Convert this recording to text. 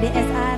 DSI